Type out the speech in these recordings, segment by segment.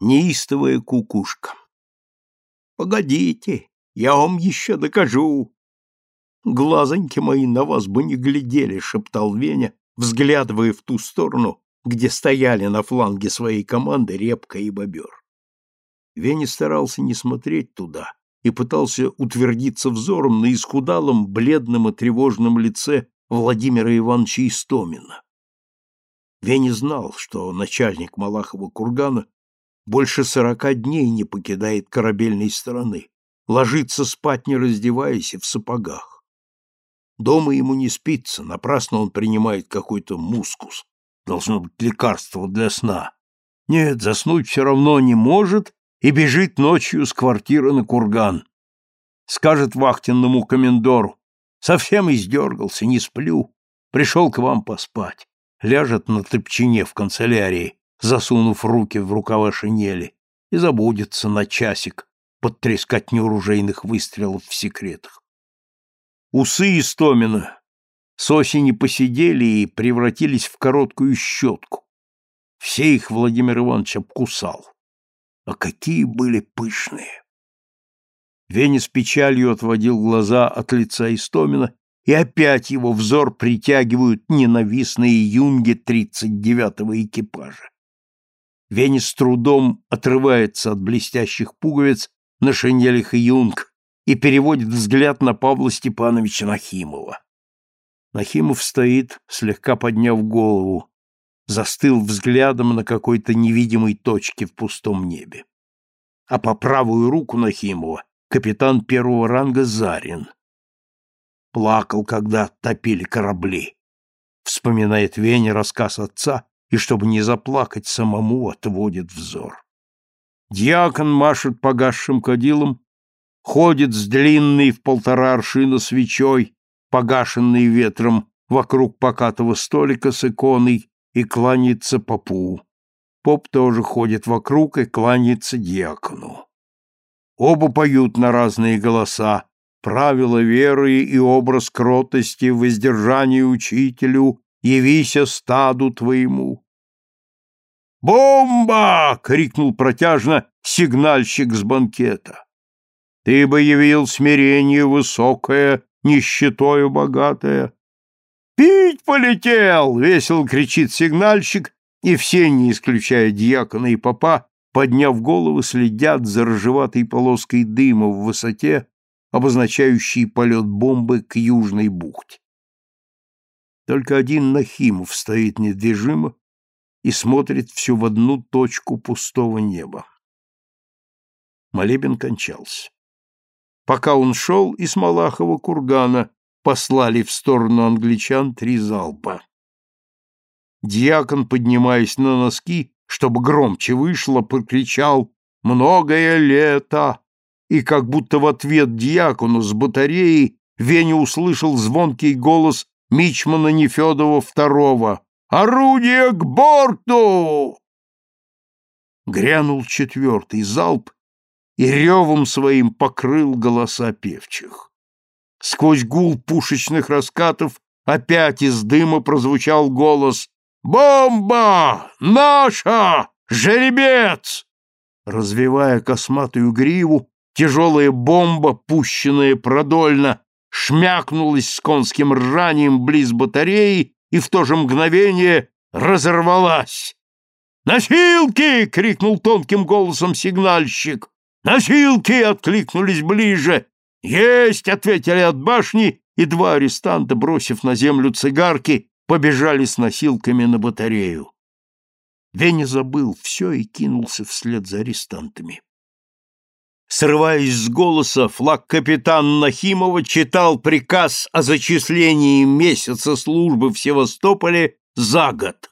неистовая кукушка. «Погодите, я вам еще докажу!» «Глазоньки мои на вас бы не глядели», — шептал Веня, взглядывая в ту сторону, где стояли на фланге своей команды Репка и Бобер. Веня старался не смотреть туда и пытался утвердиться взором на исхудалом, бледном и тревожном лице Владимира Ивановича Истомина. Веня знал, что начальник Малахова кургана больше сорока дней не покидает корабельной стороны, ложится спать не раздеваясь и в сапогах. Дома ему не спится, напрасно он принимает какой-то мускус, должно быть лекарство для сна. Нет, заснуть все равно не может и бежит ночью с квартиры на курган. Скажет вахтенному комендору, совсем издергался, не сплю, пришел к вам поспать. Ляжет на топчине в канцелярии, засунув руки в рукава шинели, и забудется на часик под трескотню ружейных выстрелов в секретах. Усы Истомина с осени посидели и превратились в короткую щетку. Все их Владимир Иванович обкусал. А какие были пышные! Веня с печалью отводил глаза от лица Истомина, и опять его взор притягивают ненавистные юнги тридцать девятого экипажа. Веня с трудом отрывается от блестящих пуговиц на шинелях юнг и переводит взгляд на Павла Степановича Нахимова. Нахимов стоит, слегка подняв голову, застыл взглядом на какой-то невидимой точке в пустом небе. А по правую руку Нахимова капитан первого ранга Зарин. Плакал, когда топили корабли. Вспоминает Веня рассказ отца и, чтобы не заплакать самому, отводит взор. Дьякон машет погасшим кадилом, ходит с длинной в полтора аршина свечой, погашенной ветром, вокруг покатого столика с иконой и кланяется попу. Поп тоже ходит вокруг и кланяется дьякону. Оба поют на разные голоса, правила веры и образ кротости в воздержании учителю явися стаду твоему. «Бомба!» — крикнул протяжно сигнальщик с банкета. «Ты бы явил смирение высокое, нищетою богатое». «Пить полетел!» — весело кричит сигнальщик, и все, не исключая дьякона и попа, подняв головы, следят за рыжеватой полоской дыма в высоте, обозначающей полет бомбы к южной бухте. Только один Нахимов стоит недвижимо и смотрит все в одну точку пустого неба. Молебен кончался. Пока он шел, из Малахова кургана послали в сторону англичан три залпа. Дьякон, поднимаясь на носки, чтобы громче вышло, прокричал «Многое лето!» И как будто в ответ дьякону с батареи Веня услышал звонкий голос мичмана Нефедова второго. «Орудие к борту!» Грянул четвертый залп и ревом своим покрыл голоса певчих. Сквозь гул пушечных раскатов опять из дыма прозвучал голос «Бомба! Наша! Жеребец!» Развивая косматую гриву, тяжелая бомба, пущенная продольно, шмякнулась с конским ржанием близ батареи и в то же мгновение разорвалась. «Носилки!» — крикнул тонким голосом сигнальщик. «Носилки!» — откликнулись ближе. «Есть!» — ответили от башни, и два арестанта, бросив на землю цигарки, побежали с носилками на батарею. Веня забыл все и кинулся вслед за арестантами. Срываясь с голоса, флаг-капитан Нахимова читал приказ о зачислении месяца службы в Севастополе за год.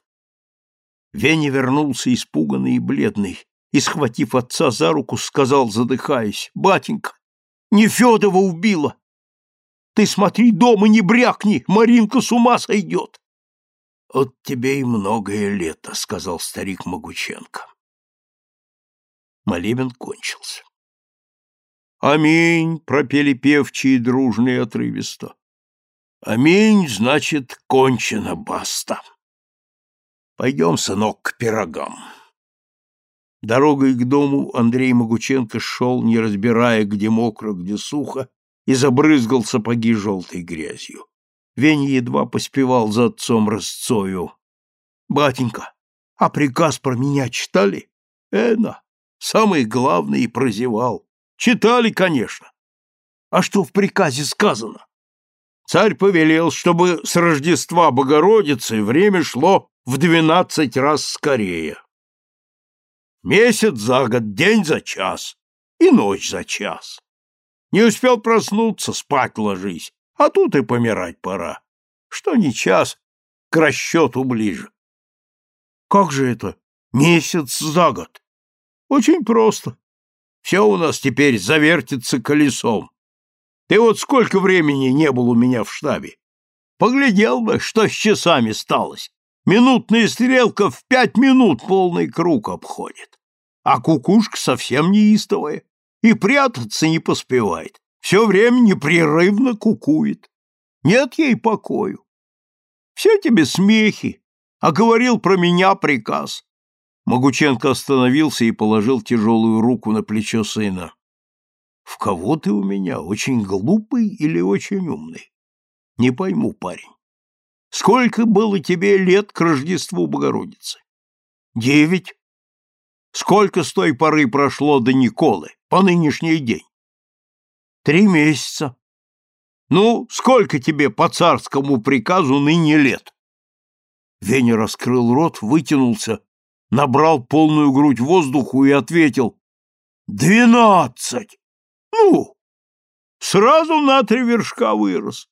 Веня вернулся испуганный и бледный, и, схватив отца за руку, сказал, задыхаясь, «Батенька, не Федова убила! Ты смотри, дома не брякни, Маринка с ума сойдет!» «От тебе и многое лето», — сказал старик Могученко. Молебен кончился. «Аминь!» — пропели певчие дружно отрывисто. «Аминь, значит, кончено баста. Пойдем, сынок, к пирогам». Дорогой к дому Андрей Могученко шел, не разбирая, где мокро, где сухо, и забрызгал сапоги желтой грязью. Веня едва поспевал за отцом Росцою. — Батенька, а приказ про меня читали? — Эна, самый главный и прозевал. Читали, конечно. А что в приказе сказано? Царь повелел, чтобы с Рождества Богородицы время шло в двенадцать раз скорее. Месяц за год, день за час и ночь за час. Не успел проснуться, спать ложись, а тут и помирать пора. Что не час, к расчету ближе. Как же это? Месяц за год? Очень просто. Все у нас теперь завертится колесом. Ты вот сколько времени не был у меня в штабе? Поглядел бы, что с часами сталось. Минутная стрелка в пять минут полный круг обходит. А кукушка совсем неистовая и прятаться не поспевает. Все время непрерывно кукует. Нет ей покою. Все тебе смехи, а говорил про меня приказ. Могученко остановился и положил тяжелую руку на плечо сына. В кого ты у меня, очень глупый или очень умный? Не пойму, парень. Сколько было тебе лет к Рождеству Богородицы? Девять. Сколько с той поры прошло до Николы, по нынешний день? Три месяца. Ну, сколько тебе по царскому приказу ныне лет? Веня раскрыл рот, вытянулся, набрал полную грудь воздуху и ответил. Двенадцать! Ну, сразу на три вершка вырос.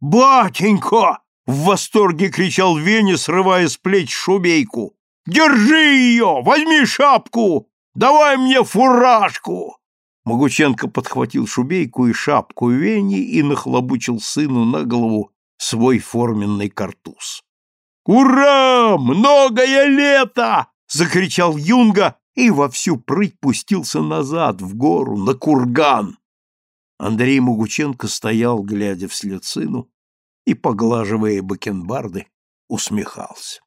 «Батенька!» — в восторге кричал Веня, срывая с плеч шубейку. «Держи ее! Возьми шапку! Давай мне фуражку!» Могученко подхватил шубейку и шапку Вени и нахлобучил сыну на голову свой форменный картуз. «Ура! Многое лето!» — закричал Юнга и во всю прыть пустился назад, в гору, на курган. Андрей Могученко стоял, глядя вслед сыну, и, поглаживая бакенбарды, усмехался.